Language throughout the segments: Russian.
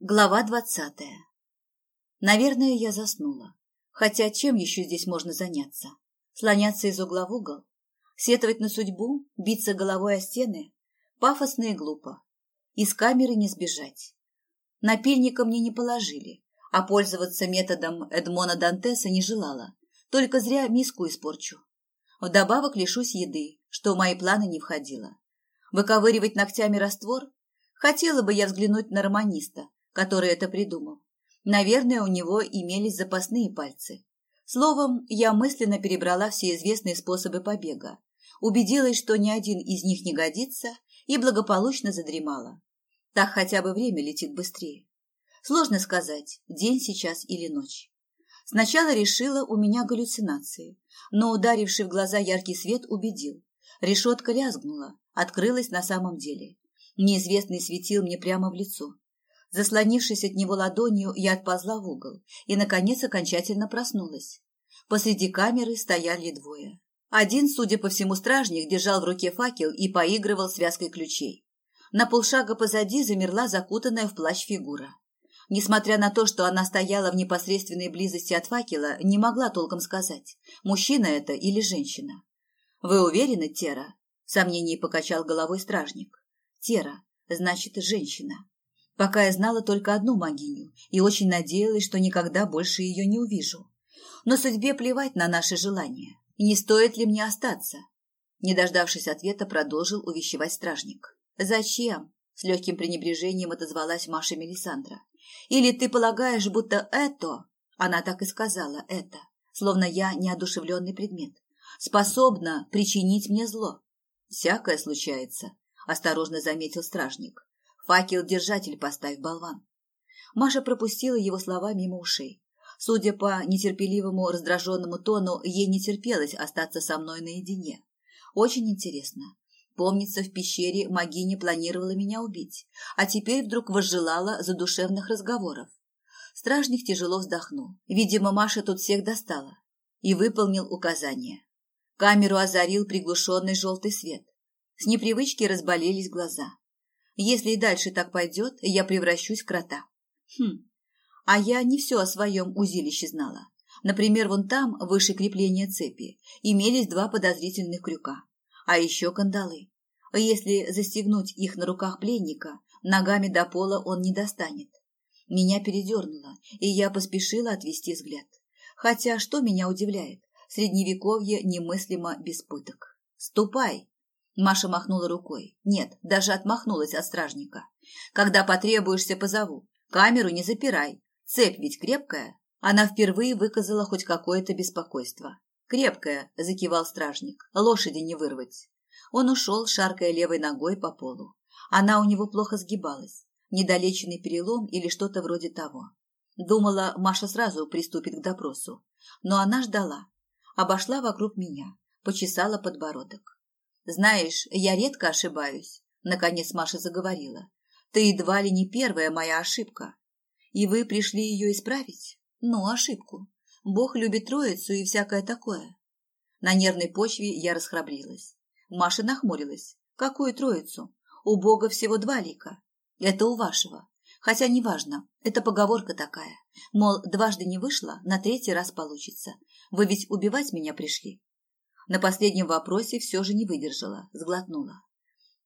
Глава двадцатая. Наверное, я заснула. Хотя чем еще здесь можно заняться? Слоняться из угла в угол? Сетовать на судьбу? Биться головой о стены? Пафосно и глупо. Из камеры не сбежать. Напильника мне не положили, а пользоваться методом Эдмона Дантеса не желала. Только зря миску испорчу. Вдобавок лишусь еды, что в мои планы не входило. Выковыривать ногтями раствор? Хотела бы я взглянуть на романиста, который это придумал. Наверное, у него имелись запасные пальцы. Словом, я мысленно перебрала все известные способы побега, убедилась, что ни один из них не годится, и благополучно задремала. Так хотя бы время летит быстрее. Сложно сказать, день сейчас или ночь. Сначала решила, у меня галлюцинации, но ударивший в глаза яркий свет убедил. Решетка лязгнула, открылась на самом деле. Неизвестный светил мне прямо в лицо. Заслонившись от него ладонью, я отползла в угол и, наконец, окончательно проснулась. Посреди камеры стояли двое. Один, судя по всему, стражник держал в руке факел и поигрывал связкой ключей. На полшага позади замерла закутанная в плащ фигура. Несмотря на то, что она стояла в непосредственной близости от факела, не могла толком сказать, мужчина это или женщина. «Вы уверены, Тера?» – в сомнении покачал головой стражник. «Тера, значит, женщина пока я знала только одну могиню и очень надеялась, что никогда больше ее не увижу. Но судьбе плевать на наши желания. Не стоит ли мне остаться? Не дождавшись ответа, продолжил увещевать стражник. «Зачем?» – с легким пренебрежением отозвалась Маша Мелисандра. «Или ты полагаешь, будто это...» Она так и сказала «это», словно я неодушевленный предмет. «Способна причинить мне зло». «Всякое случается», – осторожно заметил стражник. Факел-держатель поставь, болван. Маша пропустила его слова мимо ушей. Судя по нетерпеливому, раздраженному тону, ей не терпелось остаться со мной наедине. Очень интересно. Помнится, в пещере Магиня планировала меня убить, а теперь вдруг возжелала задушевных разговоров. Стражник тяжело вздохнул. Видимо, Маша тут всех достала. И выполнил указание. Камеру озарил приглушенный желтый свет. С непривычки разболелись глаза. Если и дальше так пойдет, я превращусь в крота. Хм, а я не все о своем узилище знала. Например, вон там, выше крепления цепи, имелись два подозрительных крюка, а еще кандалы. Если застегнуть их на руках пленника, ногами до пола он не достанет. Меня передернуло, и я поспешила отвести взгляд. Хотя что меня удивляет, средневековье немыслимо без пыток. «Ступай!» Маша махнула рукой. Нет, даже отмахнулась от стражника. Когда потребуешься, позову. Камеру не запирай. Цепь ведь крепкая. Она впервые выказала хоть какое-то беспокойство. «Крепкая», – закивал стражник. «Лошади не вырвать». Он ушел, шаркая левой ногой по полу. Она у него плохо сгибалась. Недолеченный перелом или что-то вроде того. Думала, Маша сразу приступит к допросу. Но она ждала. Обошла вокруг меня, почесала подбородок. Знаешь, я редко ошибаюсь, наконец Маша заговорила. Ты едва ли не первая моя ошибка. И вы пришли ее исправить? Ну, ошибку. Бог любит троицу и всякое такое. На нервной почве я расхрабрилась. Маша нахмурилась. Какую троицу? У Бога всего два лика. Это у вашего. Хотя неважно, это поговорка такая. Мол, дважды не вышло, на третий раз получится. Вы ведь убивать меня пришли. На последнем вопросе все же не выдержала, сглотнула.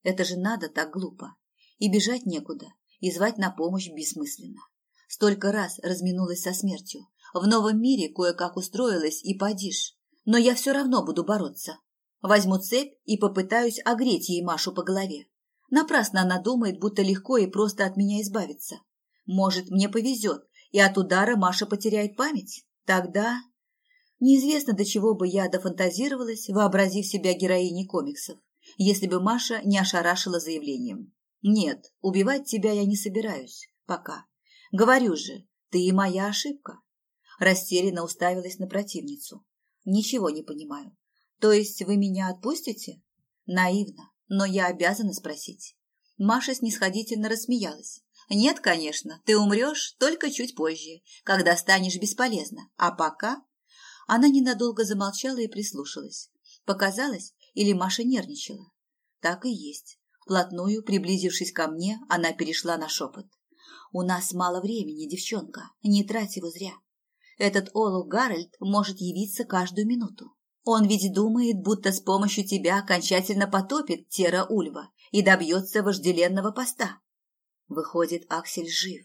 Это же надо так глупо. И бежать некуда, и звать на помощь бессмысленно. Столько раз разминулась со смертью. В новом мире кое-как устроилась и подишь. Но я все равно буду бороться. Возьму цепь и попытаюсь огреть ей Машу по голове. Напрасно она думает, будто легко и просто от меня избавиться. Может, мне повезет, и от удара Маша потеряет память? Тогда Неизвестно, до чего бы я дофантазировалась, вообразив себя героиней комиксов, если бы Маша не ошарашила заявлением. «Нет, убивать тебя я не собираюсь. Пока. Говорю же, ты и моя ошибка». Растерянно уставилась на противницу. «Ничего не понимаю. То есть вы меня отпустите?» «Наивно, но я обязана спросить». Маша снисходительно рассмеялась. «Нет, конечно, ты умрешь только чуть позже, когда станешь бесполезна. А пока она ненадолго замолчала и прислушалась. Показалось, или Маша нервничала? Так и есть. Вплотную, приблизившись ко мне, она перешла на шепот. У нас мало времени, девчонка, не трать его зря. Этот Олу Гарольд может явиться каждую минуту. Он ведь думает, будто с помощью тебя окончательно потопит Тера Ульва и добьется вожделенного поста. Выходит, Аксель жив.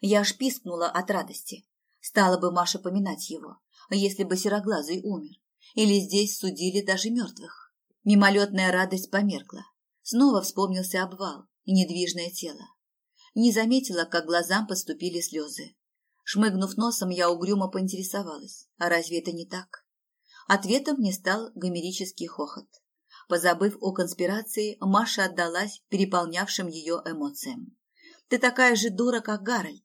Я аж пискнула от радости. Стала бы Маша поминать его, если бы Сероглазый умер. Или здесь судили даже мертвых. Мимолетная радость померкла. Снова вспомнился обвал и недвижное тело. Не заметила, как глазам поступили слезы. Шмыгнув носом, я угрюмо поинтересовалась. А разве это не так? Ответом мне стал гомерический хохот. Позабыв о конспирации, Маша отдалась переполнявшим ее эмоциям. «Ты такая же дура, как Гарольд!»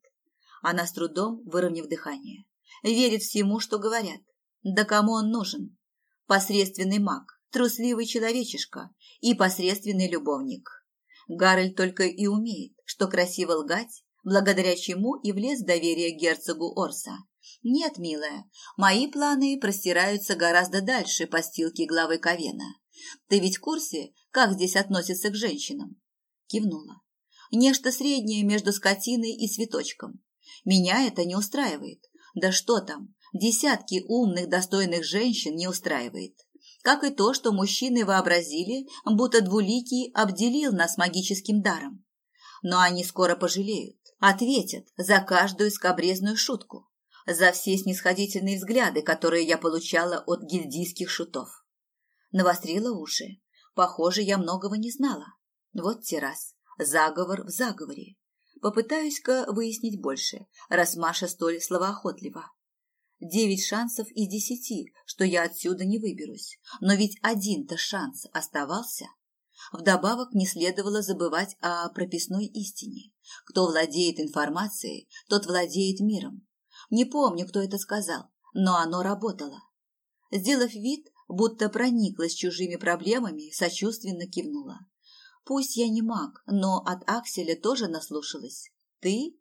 Она с трудом, выровняв дыхание, верит всему, что говорят. Да кому он нужен? Посредственный маг, трусливый человечишка и посредственный любовник. Гарольд только и умеет, что красиво лгать, благодаря чему и влез в доверие герцогу Орса. Нет, милая, мои планы простираются гораздо дальше подстилки главы Ковена. Ты ведь в курсе, как здесь относятся к женщинам? Кивнула. Нечто среднее между скотиной и цветочком. Меня это не устраивает. Да что там, десятки умных, достойных женщин не устраивает. Как и то, что мужчины вообразили, будто двуликий обделил нас магическим даром. Но они скоро пожалеют, ответят за каждую скобрезную шутку, за все снисходительные взгляды, которые я получала от гильдийских шутов. Навострила уши. Похоже, я многого не знала. Вот террас. Заговор в заговоре. Попытаюсь-ка выяснить больше, раз Маша столь словоохотлива. Девять шансов из десяти, что я отсюда не выберусь. Но ведь один-то шанс оставался. Вдобавок не следовало забывать о прописной истине. Кто владеет информацией, тот владеет миром. Не помню, кто это сказал, но оно работало. Сделав вид, будто прониклась чужими проблемами, сочувственно кивнула. Пусть я не маг, но от Акселя тоже наслушалась. Ты?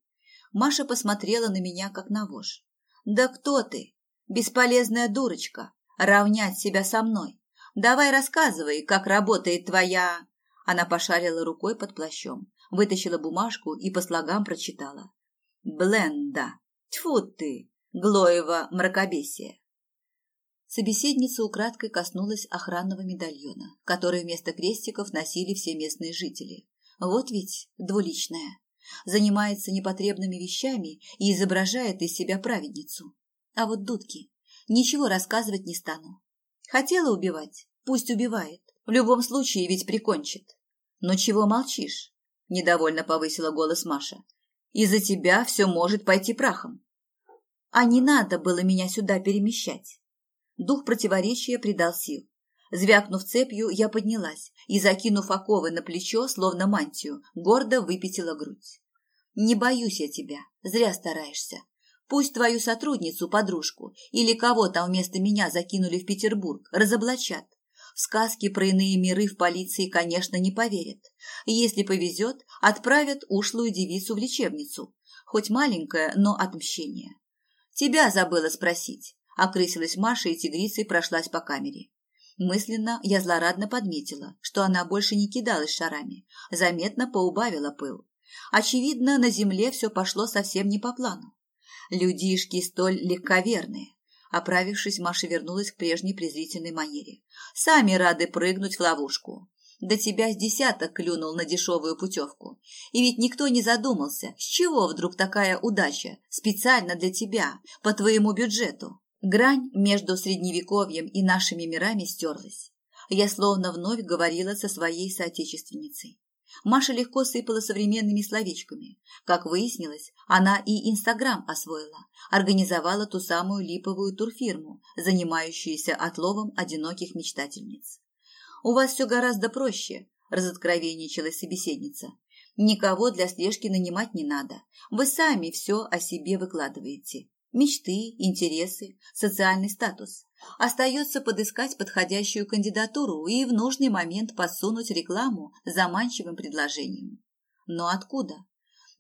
Маша посмотрела на меня, как на вож. Да кто ты? Бесполезная дурочка. Равнять себя со мной. Давай рассказывай, как работает твоя... Она пошарила рукой под плащом, вытащила бумажку и по слогам прочитала. Бленда. Тьфу ты, Глоева мракобесие. Собеседница украдкой коснулась охранного медальона, который вместо крестиков носили все местные жители. Вот ведь двуличная. Занимается непотребными вещами и изображает из себя праведницу. А вот дудки. Ничего рассказывать не стану. Хотела убивать? Пусть убивает. В любом случае ведь прикончит. Но чего молчишь? Недовольно повысила голос Маша. Из-за тебя все может пойти прахом. А не надо было меня сюда перемещать. Дух противоречия придал сил. Звякнув цепью, я поднялась и, закинув оковы на плечо, словно мантию, гордо выпятила грудь. «Не боюсь я тебя, зря стараешься. Пусть твою сотрудницу, подружку или кого там вместо меня закинули в Петербург, разоблачат. В сказки про иные миры в полиции, конечно, не поверят. Если повезет, отправят ушлую девицу в лечебницу. Хоть маленькое, но отмщение. Тебя забыла спросить. Окрысилась Маша и тигрицей прошлась по камере. Мысленно я злорадно подметила, что она больше не кидалась шарами, заметно поубавила пыл. Очевидно, на земле все пошло совсем не по плану. Людишки столь легковерные. Оправившись, Маша вернулась к прежней презрительной манере. Сами рады прыгнуть в ловушку. До тебя с десяток клюнул на дешевую путевку. И ведь никто не задумался, с чего вдруг такая удача, специально для тебя, по твоему бюджету. Грань между средневековьем и нашими мирами стерлась. Я словно вновь говорила со своей соотечественницей. Маша легко сыпала современными словечками. Как выяснилось, она и Инстаграм освоила, организовала ту самую липовую турфирму, занимающуюся отловом одиноких мечтательниц. «У вас все гораздо проще», – разоткровенничалась собеседница. «Никого для слежки нанимать не надо. Вы сами все о себе выкладываете. Мечты, интересы, социальный статус. Остается подыскать подходящую кандидатуру и в нужный момент подсунуть рекламу заманчивым предложением. Но откуда?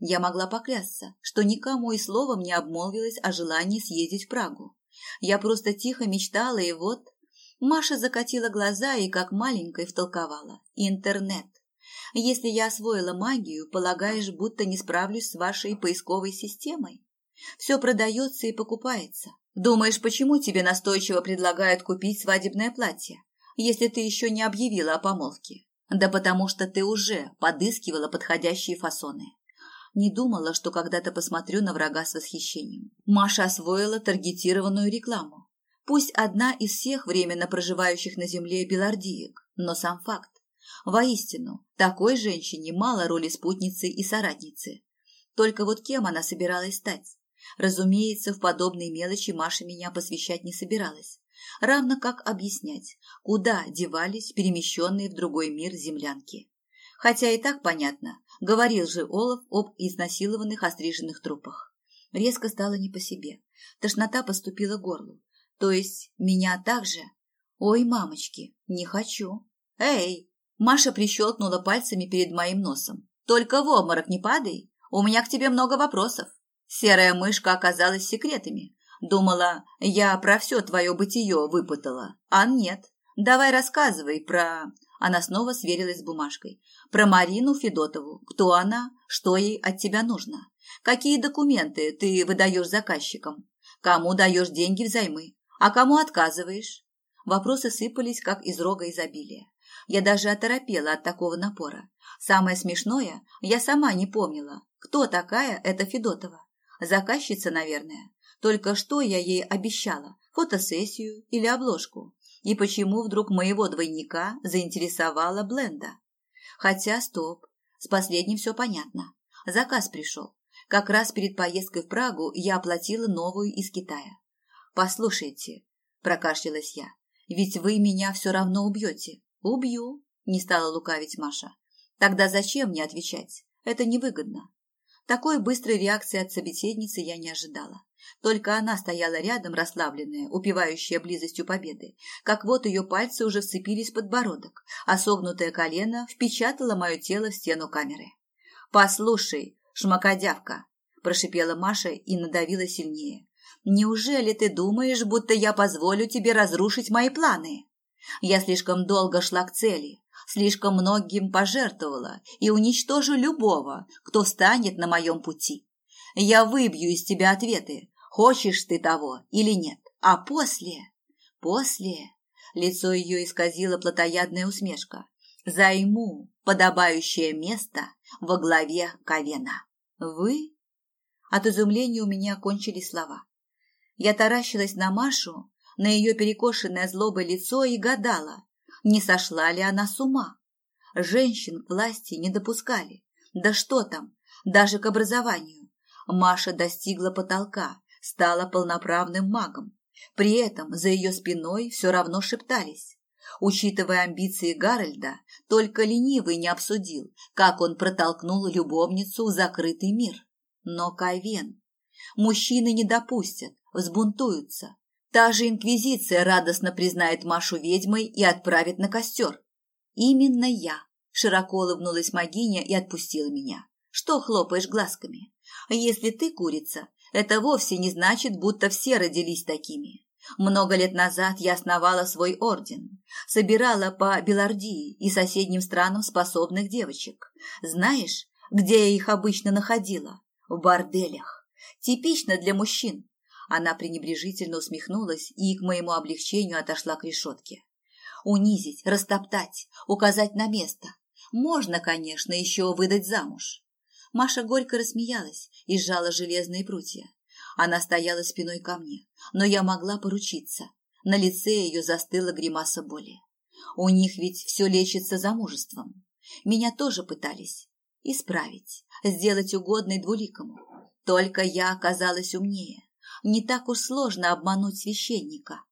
Я могла поклясться, что никому и словом не обмолвилась о желании съездить в Прагу. Я просто тихо мечтала, и вот... Маша закатила глаза и как маленькой втолковала. Интернет. Если я освоила магию, полагаешь, будто не справлюсь с вашей поисковой системой? Все продается и покупается. Думаешь, почему тебе настойчиво предлагают купить свадебное платье, если ты еще не объявила о помолвке? Да потому что ты уже подыскивала подходящие фасоны. Не думала, что когда-то посмотрю на врага с восхищением. Маша освоила таргетированную рекламу. Пусть одна из всех временно проживающих на земле белардиек, но сам факт. Воистину, такой женщине мало роли спутницы и соратницы. Только вот кем она собиралась стать? Разумеется, в подобные мелочи Маша меня посвящать не собиралась. Равно как объяснять, куда девались перемещенные в другой мир землянки. Хотя и так понятно, говорил же Олаф об изнасилованных остриженных трупах. Резко стало не по себе. Тошнота поступила к горлу. То есть меня также? Ой, мамочки, не хочу. Эй! Маша прищелкнула пальцами перед моим носом. Только в обморок не падай, у меня к тебе много вопросов. Серая мышка оказалась секретами. Думала, я про все твое бытие выпытала. А нет. Давай рассказывай про... Она снова сверилась с бумажкой. Про Марину Федотову. Кто она? Что ей от тебя нужно? Какие документы ты выдаешь заказчикам? Кому даешь деньги взаймы? А кому отказываешь? Вопросы сыпались, как из рога изобилия. Я даже оторопела от такого напора. Самое смешное, я сама не помнила, кто такая эта Федотова. Заказчица, наверное. Только что я ей обещала? Фотосессию или обложку? И почему вдруг моего двойника заинтересовала Бленда? Хотя, стоп, с последним все понятно. Заказ пришел. Как раз перед поездкой в Прагу я оплатила новую из Китая. «Послушайте», – прокашлялась я, – «ведь вы меня все равно убьете». «Убью», – не стала лукавить Маша. «Тогда зачем мне отвечать? Это невыгодно. Такой быстрой реакции от собеседницы я не ожидала. Только она стояла рядом, расслабленная, упивающая близостью победы, как вот ее пальцы уже вцепились в подбородок, а согнутое колено впечатало мое тело в стену камеры. «Послушай, шмакодявка!» – прошипела Маша и надавила сильнее. «Неужели ты думаешь, будто я позволю тебе разрушить мои планы? Я слишком долго шла к цели, слишком многим пожертвовала и уничтожу любого, кто встанет на моем пути. Я выбью из тебя ответы, хочешь ты того или нет. А после... После... Лицо ее исказило плотоядная усмешка. Займу подобающее место во главе Ковена. Вы? От изумления у меня кончились слова. Я таращилась на Машу, на ее перекошенное злобой лицо и гадала, не сошла ли она с ума. Женщин власти не допускали. Да что там, даже к образованию. Маша достигла потолка, стала полноправным магом. При этом за ее спиной все равно шептались. Учитывая амбиции Гарольда, только ленивый не обсудил, как он протолкнул любовницу в закрытый мир. Но Кайвен. Мужчины не допустят, взбунтуются, Та же инквизиция радостно признает Машу ведьмой и отправит на костер. Именно я. Широко улыбнулась магиня и отпустила меня. Что хлопаешь глазками? Если ты курица, это вовсе не значит, будто все родились такими. Много лет назад я основала свой орден, собирала по Белардии и соседним странам способных девочек. Знаешь, где я их обычно находила? В борделях. Типично для мужчин. Она пренебрежительно усмехнулась и к моему облегчению отошла к решетке. Унизить, растоптать, указать на место. Можно, конечно, еще выдать замуж. Маша горько рассмеялась и сжала железные прутья. Она стояла спиной ко мне, но я могла поручиться. На лице ее застыла гримаса боли. У них ведь все лечится замужеством. Меня тоже пытались исправить, сделать угодной двуликому. Только я оказалась умнее. Не так уж сложно обмануть священника.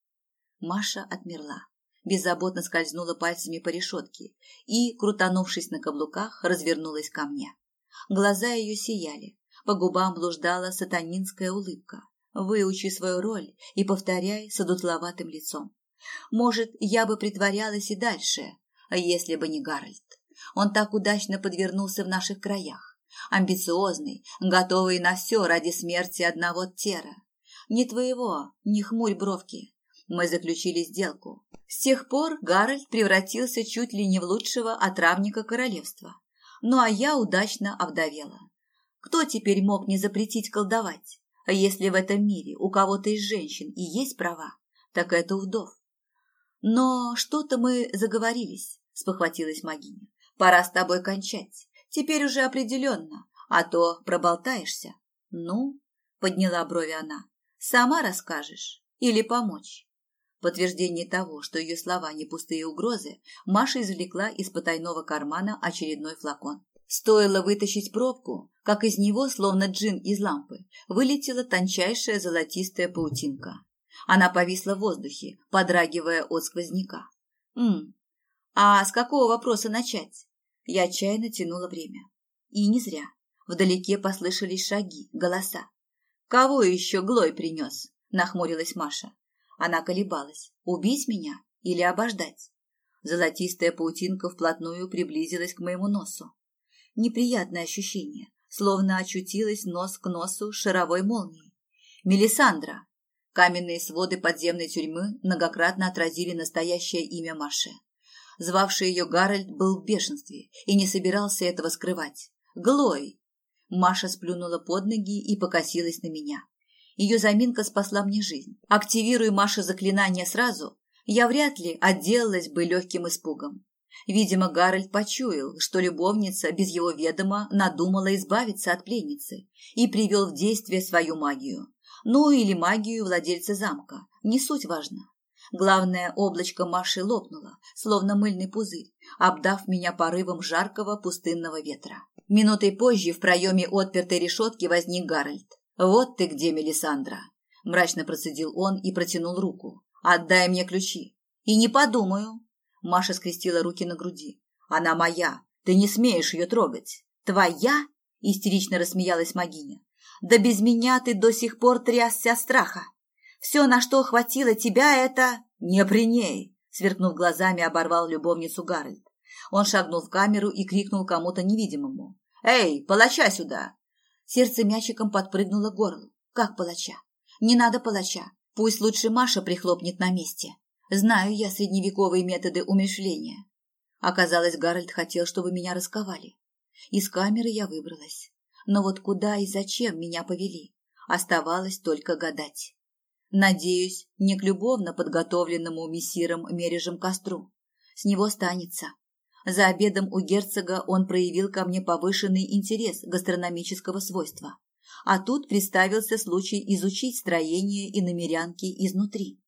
Маша отмерла, беззаботно скользнула пальцами по решетке и, крутанувшись на каблуках, развернулась ко мне. Глаза ее сияли, по губам блуждала сатанинская улыбка. Выучи свою роль и повторяй с одутловатым лицом. Может, я бы притворялась и дальше, если бы не Гарольд. Он так удачно подвернулся в наших краях. Амбициозный, готовый на все ради смерти одного Тера. Не твоего, не хмурь бровки. Мы заключили сделку. С тех пор Гарольд превратился чуть ли не в лучшего отравника королевства. Ну а я удачно овдовела. Кто теперь мог мне запретить колдовать? А если в этом мире у кого-то из женщин и есть права, так это удов. Но что-то мы заговорились, спохватилась Магиня. Пора с тобой кончать. Теперь уже определенно, а то проболтаешься. Ну, подняла брови она, сама расскажешь или помочь? подтверждение того, что ее слова не пустые угрозы, Маша извлекла из потайного кармана очередной флакон. Стоило вытащить пробку, как из него, словно джин из лампы, вылетела тончайшая золотистая паутинка. Она повисла в воздухе, подрагивая от сквозняка. «М, а с какого вопроса начать?» Я отчаянно тянула время. И не зря. Вдалеке послышались шаги, голоса. «Кого еще Глой принес?» – нахмурилась Маша. Она колебалась, убить меня или обождать. Золотистая паутинка вплотную приблизилась к моему носу. Неприятное ощущение, словно очутилась нос к носу шаровой молнией. Мелисандра. Каменные своды подземной тюрьмы многократно отразили настоящее имя Маши. Звавший ее Гарольд был в бешенстве и не собирался этого скрывать. «Глой!» Маша сплюнула под ноги и покосилась на меня. Ее заминка спасла мне жизнь. Активируй Маша заклинание сразу, я вряд ли отделалась бы легким испугом. Видимо, Гарольд почуял, что любовница без его ведома надумала избавиться от пленницы и привел в действие свою магию. Ну или магию владельца замка, не суть важно. Главное, облачко Маши лопнуло, словно мыльный пузырь, обдав меня порывом жаркого пустынного ветра. Минутой позже в проеме отпертой решетки возник Гарольд. «Вот ты где, Мелисандра!» – мрачно процедил он и протянул руку. «Отдай мне ключи!» «И не подумаю!» Маша скрестила руки на груди. «Она моя! Ты не смеешь ее трогать!» «Твоя?» – истерично рассмеялась Магиня. «Да без меня ты до сих пор трясся страха! Все, на что хватило тебя, это...» «Не при ней!» – сверкнув глазами, оборвал любовницу Гарольд. Он шагнул в камеру и крикнул кому-то невидимому. «Эй, палача сюда! Сердце мячиком подпрыгнуло к горлу. Как палача? Не надо палача. Пусть лучше Маша прихлопнет на месте. Знаю я средневековые методы умерщвления. Оказалось, Гарольд хотел, чтобы меня расковали. Из камеры я выбралась. Но вот куда и зачем меня повели, оставалось только гадать. Надеюсь, не к любовно подготовленному мессиром мережем костру. С него станется. За обедом у герцога он проявил ко мне повышенный интерес гастрономического свойства. А тут представился случай изучить строение и намерянки изнутри.